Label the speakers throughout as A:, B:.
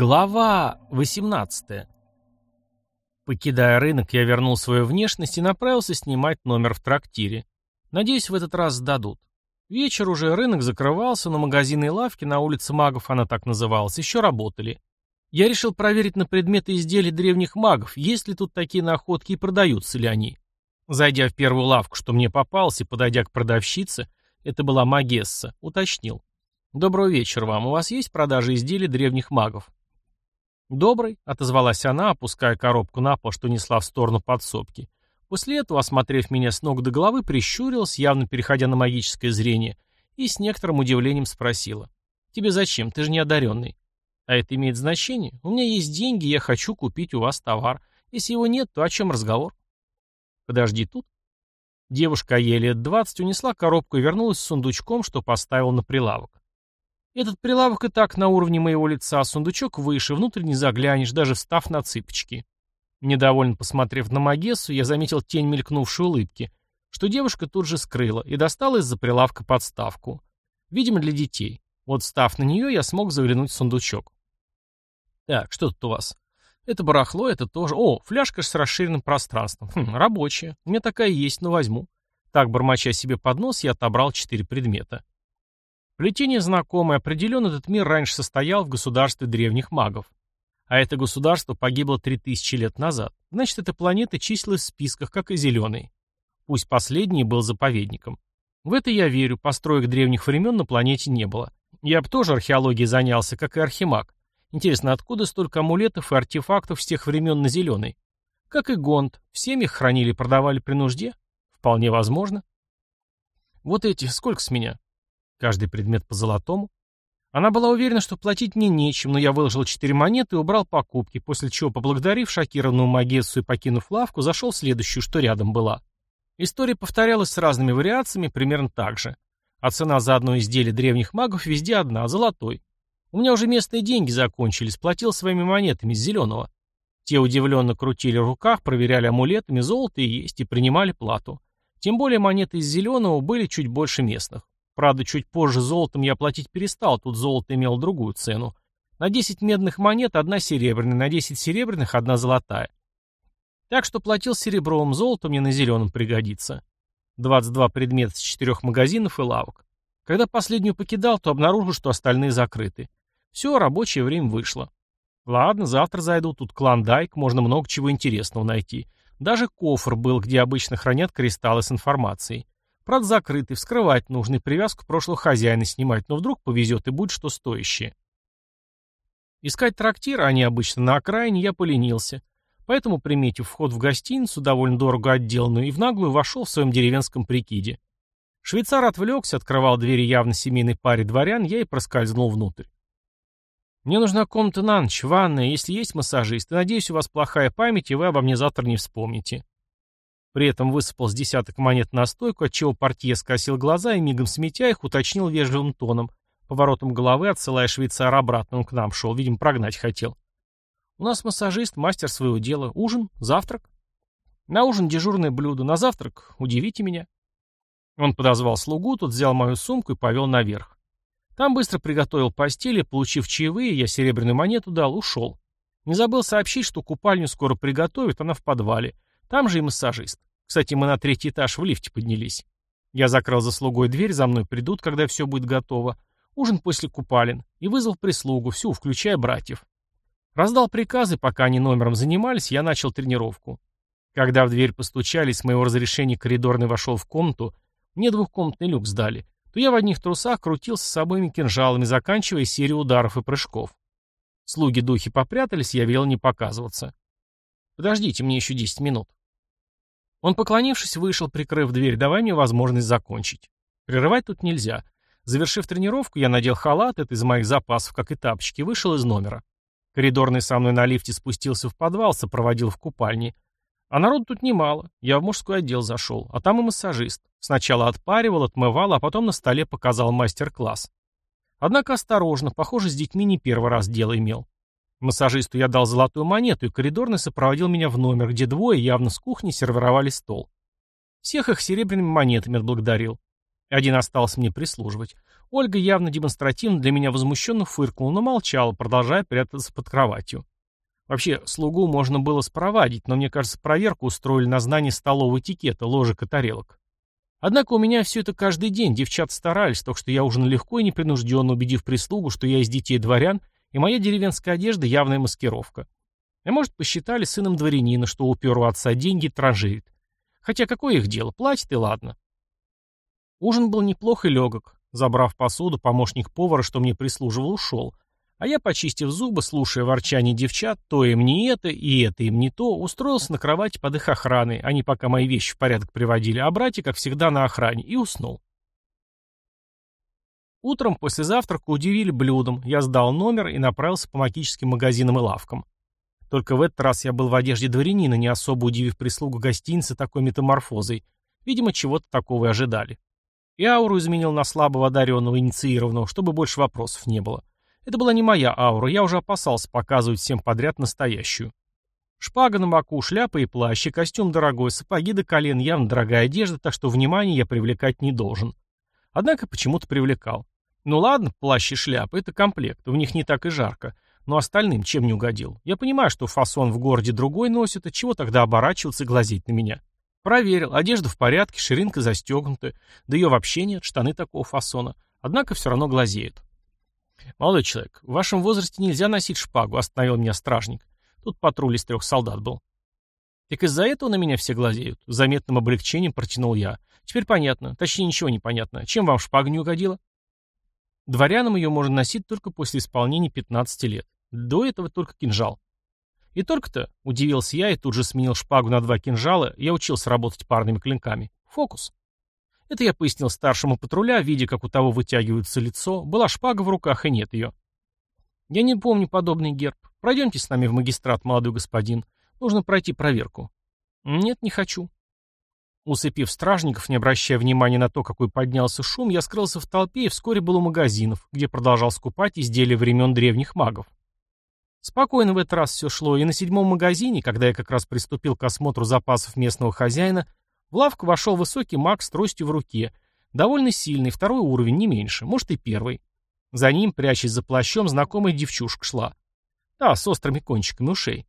A: Глава 18. Покидая рынок, я вернул свою внешность и направился снимать номер в трактире. Надеюсь, в этот раз сдадут. Вечер уже, рынок закрывался, но магазины и лавки на улице магов, она так называлась, еще работали. Я решил проверить на предметы изделий древних магов, есть ли тут такие находки и продаются ли они. Зайдя в первую лавку, что мне попалось, и подойдя к продавщице, это была Магесса, уточнил. «Доброго вечера вам. У вас есть продажи изделий древних магов?» «Добрый», — отозвалась она, опуская коробку на пол, что несла в сторону подсобки. После этого, осмотрев меня с ног до головы, прищурилась, явно переходя на магическое зрение, и с некоторым удивлением спросила. «Тебе зачем? Ты же не одаренный». «А это имеет значение? У меня есть деньги, я хочу купить у вас товар. Если его нет, то о чем разговор?» «Подожди тут». Девушка еле лет двадцать унесла коробку и вернулась с сундучком, что поставила на прилавок. Этот прилавок и так на уровне моего лица, а сундучок выше, внутрь не заглянешь, даже встав на цыпочки. Недовольно посмотрев на Магессу, я заметил тень мелькнувшей улыбки, что девушка тут же скрыла и достала из-за прилавка подставку. Видимо, для детей. Вот став на нее, я смог заглянуть в сундучок. Так, что тут у вас? Это барахло, это тоже... О, фляжка с расширенным пространством. Хм, рабочая. У меня такая есть, но возьму. Так, бормоча себе под нос, я отобрал четыре предмета. Плетение знакомое, определенно этот мир раньше состоял в государстве древних магов. А это государство погибло 3000 лет назад. Значит, эта планета числилась в списках, как и Зеленый. Пусть последний был заповедником. В это я верю, построек древних времен на планете не было. Я бы тоже археологией занялся, как и архимаг. Интересно, откуда столько амулетов и артефактов с тех времен на Зеленой? Как и Гонд, в семьях хранили и продавали при нужде? Вполне возможно. Вот эти, сколько с меня? Каждый предмет по золотому. Она была уверена, что платить мне нечем, но я выложил четыре монеты и убрал покупки, после чего, поблагодарив шокированную Магессу и покинув лавку, зашел в следующую, что рядом была. История повторялась с разными вариациями примерно так же. А цена за одно изделие древних магов везде одна, золотой. У меня уже местные деньги закончились, платил своими монетами с зеленого. Те удивленно крутили в руках, проверяли амулетами, золото и есть, и принимали плату. Тем более монеты из зеленого были чуть больше местных. Правда, чуть позже золотом я платить перестал, тут золото имело другую цену. На 10 медных монет одна серебряная, на 10 серебряных одна золотая. Так что платил серебровым, золото мне на зеленом пригодится. 22 предмета с четырех магазинов и лавок. Когда последнюю покидал, то обнаружил, что остальные закрыты. Все, рабочее время вышло. Ладно, завтра зайду, тут клондайк, можно много чего интересного найти. Даже кофр был, где обычно хранят кристаллы с информацией. Правда, закрытый, вскрывать нужно и привязку прошлого хозяина снимать, но вдруг повезет и будет что стоящее. Искать трактир, они обычно на окраине, я поленился. Поэтому, приметив вход в гостиницу, довольно дорого отделанную, и в наглую вошел в своем деревенском прикиде. Швейцар отвлекся, открывал двери явно семейной паре дворян, я и проскользнул внутрь. «Мне нужна комната на ночь, ванная, если есть массажист, и надеюсь, у вас плохая память, и вы обо мне завтра не вспомните». При этом высыпал с десяток монет на стойку, отчего портье скосил глаза и, мигом сметя их, уточнил вежливым тоном, поворотом головы отсылая швейцара обратно, он к нам шел, видимо, прогнать хотел. «У нас массажист, мастер своего дела. Ужин? Завтрак?» «На ужин дежурное блюдо, на завтрак удивите меня». Он подозвал слугу, тот взял мою сумку и повел наверх. Там быстро приготовил постель и, получив чаевые, я серебряную монету дал, ушел. Не забыл сообщить, что купальню скоро приготовят, она в подвале. Там же и массажист. Кстати, мы на третий этаж в лифте поднялись. Я закрыл за слугой дверь, за мной придут, когда все будет готово. Ужин после купалин. И вызвал прислугу, всю, включая братьев. Раздал приказы, пока они номером занимались, я начал тренировку. Когда в дверь постучали, с моего разрешения коридорный вошел в комнату, мне двухкомнатный люк сдали, то я в одних трусах крутился с обоими кинжалами, заканчивая серию ударов и прыжков. Слуги-духи попрятались, я велел не показываться. «Подождите, мне еще десять минут». Он, поклонившись, вышел, прикрыв дверь, давая мне возможность закончить. Прерывать тут нельзя. Завершив тренировку, я надел халат, это из моих запасов, как и тапочки, вышел из номера. Коридорный со мной на лифте спустился в подвал, сопроводил в купальне. А народу тут немало. Я в мужской отдел зашел, а там и массажист. Сначала отпаривал, отмывал, а потом на столе показал мастер-класс. Однако осторожно, похоже, с детьми не первый раз дело имел. Массажисту я дал золотую монету, и коридорный сопроводил меня в номер, где двое явно с кухни сервировали стол. Всех их серебряными монетами отблагодарил. Один остался мне прислуживать. Ольга явно демонстративно для меня возмущенно фыркнула, но молчала, продолжая прятаться под кроватью. Вообще, слугу можно было спровадить, но мне кажется, проверку устроили на знание столового этикета, ложек и тарелок. Однако у меня все это каждый день, девчата старались, так что я ужинал легко и непринужденно, убедив прислугу, что я из детей дворян, и моя деревенская одежда — явная маскировка. А может, посчитали сыном дворянина, что упер у отца деньги транжирит. Хотя какое их дело, платит и ладно. Ужин был неплох и легок. Забрав посуду, помощник повара, что мне прислуживал, ушел. А я, почистив зубы, слушая ворчание девчат, то им не это, и это им не то, устроился на кровати под их охраной, они пока мои вещи в порядок приводили, а братья, как всегда, на охране, и уснул. Утром после завтрака удивили блюдом, я сдал номер и направился по магическим магазинам и лавкам. Только в этот раз я был в одежде дворянина, не особо удивив прислугу гостиницы такой метаморфозой. Видимо, чего-то такого и ожидали. И ауру изменил на слабого одаренного инициированного, чтобы больше вопросов не было. Это была не моя аура, я уже опасался показывать всем подряд настоящую. Шпага на боку, шляпа и плащ, и костюм дорогой, сапоги до колен, явно дорогая одежда, так что внимание я привлекать не должен. Однако почему-то привлекал. Ну ладно, плащ и шляпа — это комплект, в них не так и жарко. Но остальным чем не угодил? Я понимаю, что фасон в городе другой носит, а чего тогда оборачиваться и глазеть на меня? Проверил, одежда в порядке, ширинка застегнута, да ее вообще нет, штаны такого фасона. Однако все равно глазеют. «Молодой человек, в вашем возрасте нельзя носить шпагу», — остановил меня стражник. Тут патруль из трех солдат был. «Так из-за этого на меня все глазеют?» Заметным облегчением протянул я. «Теперь понятно. Точнее, ничего не понятно. Чем вам шпага не угодила?» Дворянам ее можно носить только после исполнения 15 лет. До этого только кинжал. И только-то, удивился я и тут же сменил шпагу на два кинжала, я учился работать парными клинками. Фокус. Это я пояснил старшему патруля, видя, как у того вытягивается лицо, была шпага в руках и нет ее. Я не помню подобный герб. Пройдемте с нами в магистрат, молодой господин. Нужно пройти проверку. Нет, не хочу. Усыпив стражников, не обращая внимания на то, какой поднялся шум, я скрылся в толпе и вскоре был у магазинов, где продолжал скупать изделия времен древних магов. Спокойно в этот раз все шло, и на седьмом магазине, когда я как раз приступил к осмотру запасов местного хозяина, в лавку вошел высокий маг с тростью в руке, довольно сильный, второй уровень, не меньше, может и первый. За ним, прячась за плащом, знакомая девчушка шла. Да, с острыми кончиками ушей.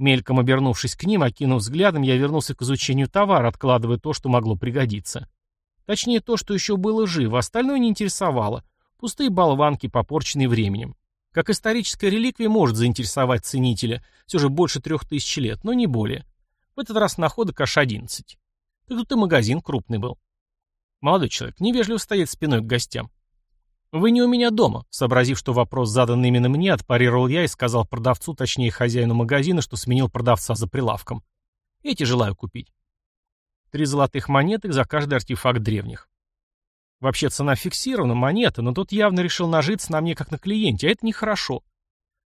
A: Мельком обернувшись к ним, окинув взглядом, я вернулся к изучению товара, откладывая то, что могло пригодиться. Точнее, то, что еще было живо, остальное не интересовало. Пустые болванки, попорченные временем. Как историческая реликвия может заинтересовать ценителя, все же больше трех тысяч лет, но не более. В этот раз находок аж одиннадцать. Так тут и магазин крупный был. Молодой человек, невежливо стоять спиной к гостям. «Вы не у меня дома», сообразив, что вопрос задан именно мне, отпарировал я и сказал продавцу, точнее хозяину магазина, что сменил продавца за прилавком. «Эти желаю купить». Три золотых монеты за каждый артефакт древних. Вообще цена фиксирована, монета, но тот явно решил нажиться на мне как на клиенте, а это нехорошо.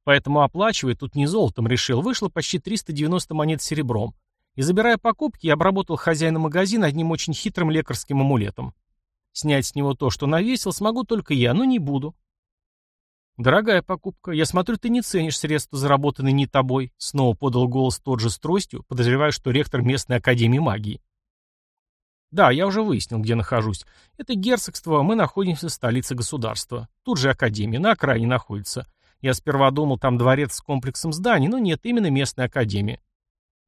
A: Поэтому оплачивая тут не золотом решил, вышло почти 390 монет серебром. И забирая покупки, я обработал хозяина магазина одним очень хитрым лекарским амулетом. Снять с него то, что навесил, смогу только я, но не буду. «Дорогая покупка, я смотрю, ты не ценишь средства, заработанные не тобой», снова подал голос тот же с тростью, подозревая, что ректор местной академии магии. Да, я уже выяснил, где нахожусь. Это герцогство, мы находимся в столице государства. Тут же академия, на окраине находится. Я сперва думал, там дворец с комплексом зданий, но нет, именно местная академия.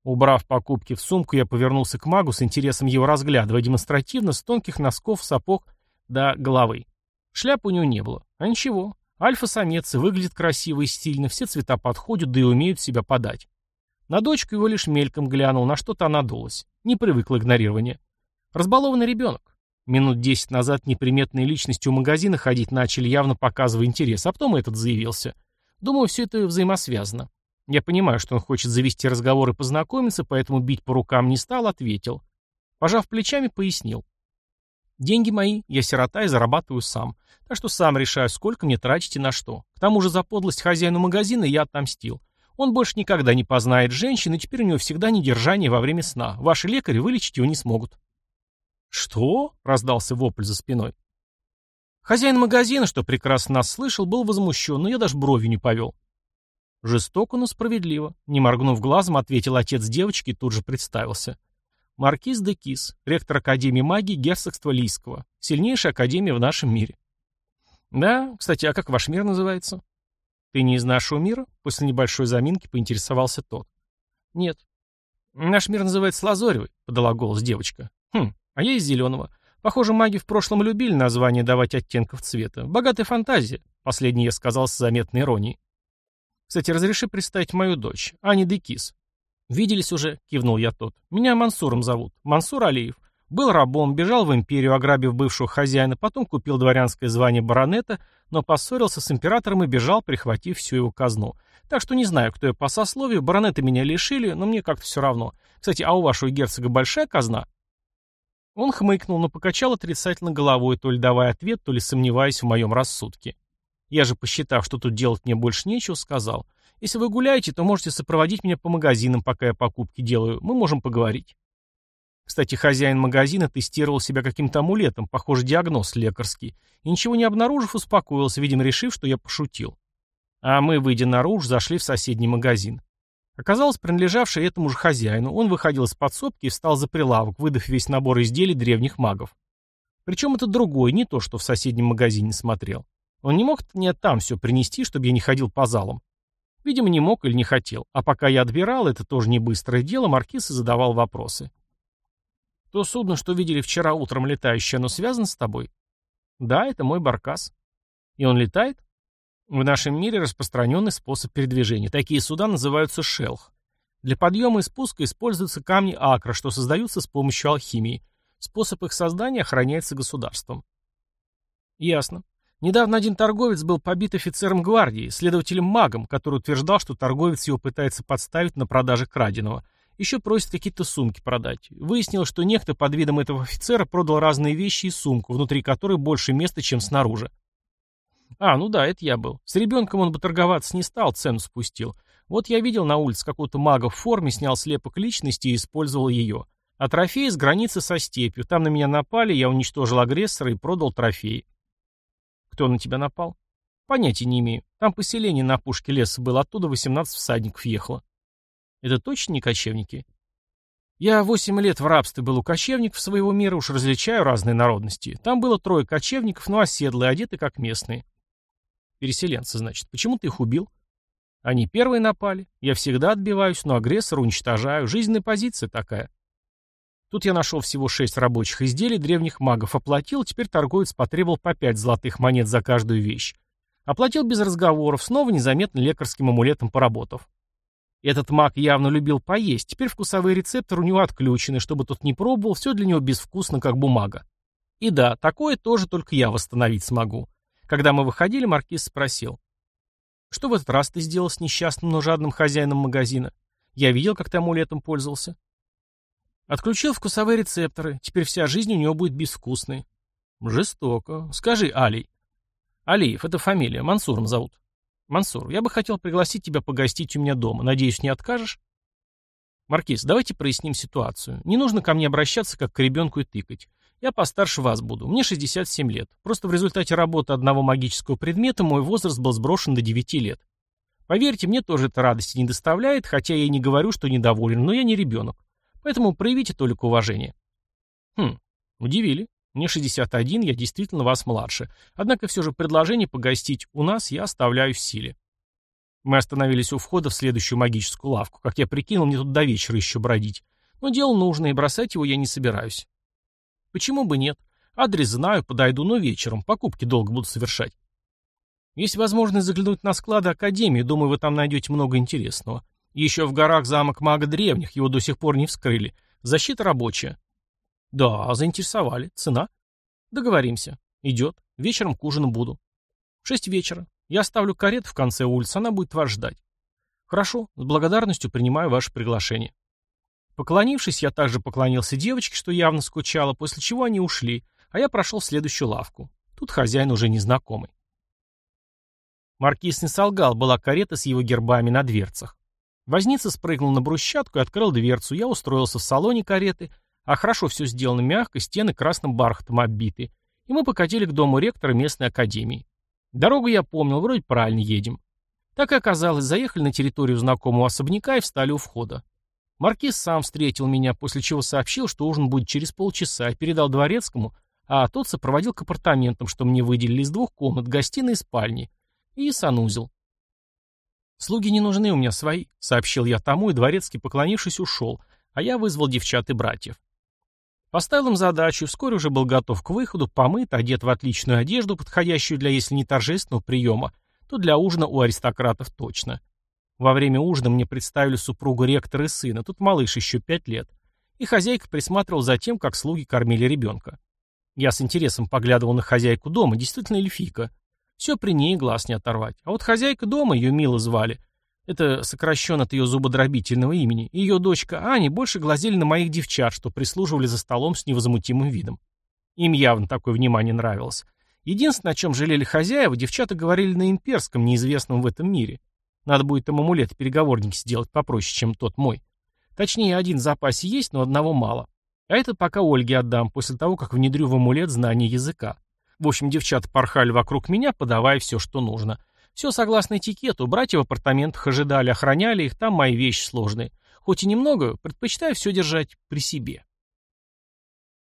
A: Убрав покупки в сумку, я повернулся к магу с интересом его разглядывая демонстративно с тонких носков, сапог до головы. Шляпы у него не было. А ничего. Альфа-самец выглядит красиво и стильно, все цвета подходят, да и умеют себя подать. На дочку его лишь мельком глянул, на что-то она дулась. Не привыкла игнорирование. Разбалованный ребенок. Минут десять назад неприметные личности у магазина ходить начали, явно показывая интерес, а потом этот заявился. Думаю, все это взаимосвязано. Я понимаю, что он хочет завести разговор и познакомиться, поэтому бить по рукам не стал, ответил. Пожав плечами, пояснил. Деньги мои, я сирота и зарабатываю сам. Так что сам решаю, сколько мне тратить и на что. К тому же за подлость хозяину магазина я отомстил. Он больше никогда не познает женщин, и теперь у него всегда недержание во время сна. Ваши лекари вылечить его не смогут. «Что?» — раздался вопль за спиной. Хозяин магазина, что прекрасно нас слышал, был возмущен, но я даже бровью не повел. Жестоко, но справедливо. Не моргнув глазом, ответил отец девочки и тут же представился. Маркиз де Кис, ректор Академии магии Герцогства Лийского, сильнейшая академия в нашем мире. Да, кстати, а как ваш мир называется? Ты не из нашего мира? После небольшой заминки поинтересовался тот. Нет. Наш мир называется Лазоревый, подала голос девочка. Хм, а я из Зеленого. Похоже, маги в прошлом любили название давать оттенков цвета. Богатая фантазия, последний я сказал с заметной иронией. Кстати, разреши представить мою дочь, Ани Декис. «Виделись уже», — кивнул я тот. «Меня Мансуром зовут. Мансур Алиев. Был рабом, бежал в империю, ограбив бывшего хозяина, потом купил дворянское звание баронета, но поссорился с императором и бежал, прихватив всю его казну. Так что не знаю, кто я по сословию, баронеты меня лишили, но мне как-то все равно. Кстати, а у вашего герцога большая казна?» Он хмыкнул, но покачал отрицательно головой, то ли давая ответ, то ли сомневаясь в моем рассудке. Я же, посчитав, что тут делать мне больше нечего, сказал. Если вы гуляете, то можете сопроводить меня по магазинам, пока я покупки делаю. Мы можем поговорить. Кстати, хозяин магазина тестировал себя каким-то амулетом, похоже, диагноз лекарский, и ничего не обнаружив, успокоился, видимо, решив, что я пошутил. А мы, выйдя наружу, зашли в соседний магазин. Оказалось, принадлежавший этому же хозяину, он выходил из подсобки и встал за прилавок, выдав весь набор изделий древних магов. Причем это другой, не то, что в соседнем магазине смотрел. Он не мог мне там все принести, чтобы я не ходил по залам. Видимо, не мог или не хотел. А пока я отбирал, это тоже не быстрое дело, Маркиз и задавал вопросы. То судно, что видели вчера утром летающее, оно связано с тобой? Да, это мой баркас. И он летает? В нашем мире распространенный способ передвижения. Такие суда называются шелх. Для подъема и спуска используются камни акра, что создаются с помощью алхимии. Способ их создания охраняется государством. Ясно. Недавно один торговец был побит офицером гвардии, следователем-магом, который утверждал, что торговец его пытается подставить на продаже краденого. Еще просит какие-то сумки продать. Выяснилось, что некто под видом этого офицера продал разные вещи и сумку, внутри которой больше места, чем снаружи. А, ну да, это я был. С ребенком он бы торговаться не стал, цену спустил. Вот я видел на улице какого-то мага в форме, снял слепок личности и использовал ее. А трофей с границы со степью. Там на меня напали, я уничтожил агрессора и продал трофей. Кто на тебя напал? Понятия не имею. Там поселение на опушке леса было, оттуда 18 всадников ехало. Это точно не кочевники? Я восемь лет в рабстве был у кочевников своего мира, уж различаю разные народности. Там было трое кочевников, но оседлые, одеты как местные. Переселенцы, значит. Почему ты их убил? Они первые напали. Я всегда отбиваюсь, но агрессора уничтожаю. Жизненная позиция такая. Тут я нашел всего шесть рабочих изделий древних магов, оплатил, теперь торговец потребовал по пять золотых монет за каждую вещь. Оплатил без разговоров, снова незаметно лекарским амулетом поработав. Этот маг явно любил поесть, теперь вкусовые рецепторы у него отключены, чтобы тот не пробовал, все для него безвкусно, как бумага. И да, такое тоже только я восстановить смогу. Когда мы выходили, маркиз спросил. «Что в этот раз ты сделал с несчастным, но жадным хозяином магазина? Я видел, как ты амулетом пользовался». Отключил вкусовые рецепторы. Теперь вся жизнь у него будет безвкусной. Жестоко. Скажи, Алий. Алиев, это фамилия. Мансуром зовут. Мансур, я бы хотел пригласить тебя погостить у меня дома. Надеюсь, не откажешь? Маркиз, давайте проясним ситуацию. Не нужно ко мне обращаться, как к ребенку и тыкать. Я постарше вас буду. Мне 67 лет. Просто в результате работы одного магического предмета мой возраст был сброшен до 9 лет. Поверьте, мне тоже это радости не доставляет, хотя я и не говорю, что недоволен, но я не ребенок. Поэтому проявите только уважение. Хм, удивили. Мне 61, я действительно вас младше. Однако все же предложение погостить у нас я оставляю в силе. Мы остановились у входа в следующую магическую лавку. Как я прикинул, мне тут до вечера еще бродить. Но дело нужное, и бросать его я не собираюсь. Почему бы нет? Адрес знаю, подойду, но вечером. Покупки долго буду совершать. Есть возможность заглянуть на склады Академии, думаю, вы там найдете много интересного. Еще в горах замок мага древних, его до сих пор не вскрыли. Защита рабочая. Да, заинтересовали. Цена? Договоримся. Идет. Вечером к ужину буду. В шесть вечера. Я оставлю карету в конце улицы, она будет вас ждать. Хорошо, с благодарностью принимаю ваше приглашение. Поклонившись, я также поклонился девочке, что явно скучала, после чего они ушли, а я прошел в следующую лавку. Тут хозяин уже незнакомый. Маркиз не солгал, была карета с его гербами на дверцах. Возница спрыгнул на брусчатку и открыл дверцу. Я устроился в салоне кареты, а хорошо все сделано мягко, стены красным бархатом оббиты. И мы покатили к дому ректора местной академии. Дорогу я помнил, вроде правильно едем. Так и оказалось, заехали на территорию знакомого особняка и встали у входа. Маркиз сам встретил меня, после чего сообщил, что ужин будет через полчаса, и передал дворецкому, а тот сопроводил к апартаментам, что мне выделили из двух комнат, гостиной и спальни, и санузел. «Слуги не нужны у меня свои», — сообщил я тому, и дворецкий, поклонившись, ушел, а я вызвал девчат и братьев. Поставил им задачу, вскоре уже был готов к выходу, помыт, одет в отличную одежду, подходящую для, если не торжественного приема, то для ужина у аристократов точно. Во время ужина мне представили супругу ректора и сына, тут малыш еще пять лет, и хозяйка присматривал за тем, как слуги кормили ребенка. Я с интересом поглядывал на хозяйку дома, действительно эльфийка. Все при ней глаз не оторвать. А вот хозяйка дома, ее Мила звали, это сокращенно от ее зубодробительного имени, ее дочка Аня больше глазели на моих девчат, что прислуживали за столом с невозмутимым видом. Им явно такое внимание нравилось. Единственное, о чем жалели хозяева, девчата говорили на имперском, неизвестном в этом мире. Надо будет им амулет переговорники сделать попроще, чем тот мой. Точнее, один в запасе есть, но одного мало. А это пока Ольге отдам, после того, как внедрю в амулет знание языка. В общем, девчата порхали вокруг меня, подавая все, что нужно. Все согласно этикету, братья в апартаментах ожидали, охраняли их, там мои вещи сложные. Хоть и немного, предпочитаю все держать при себе.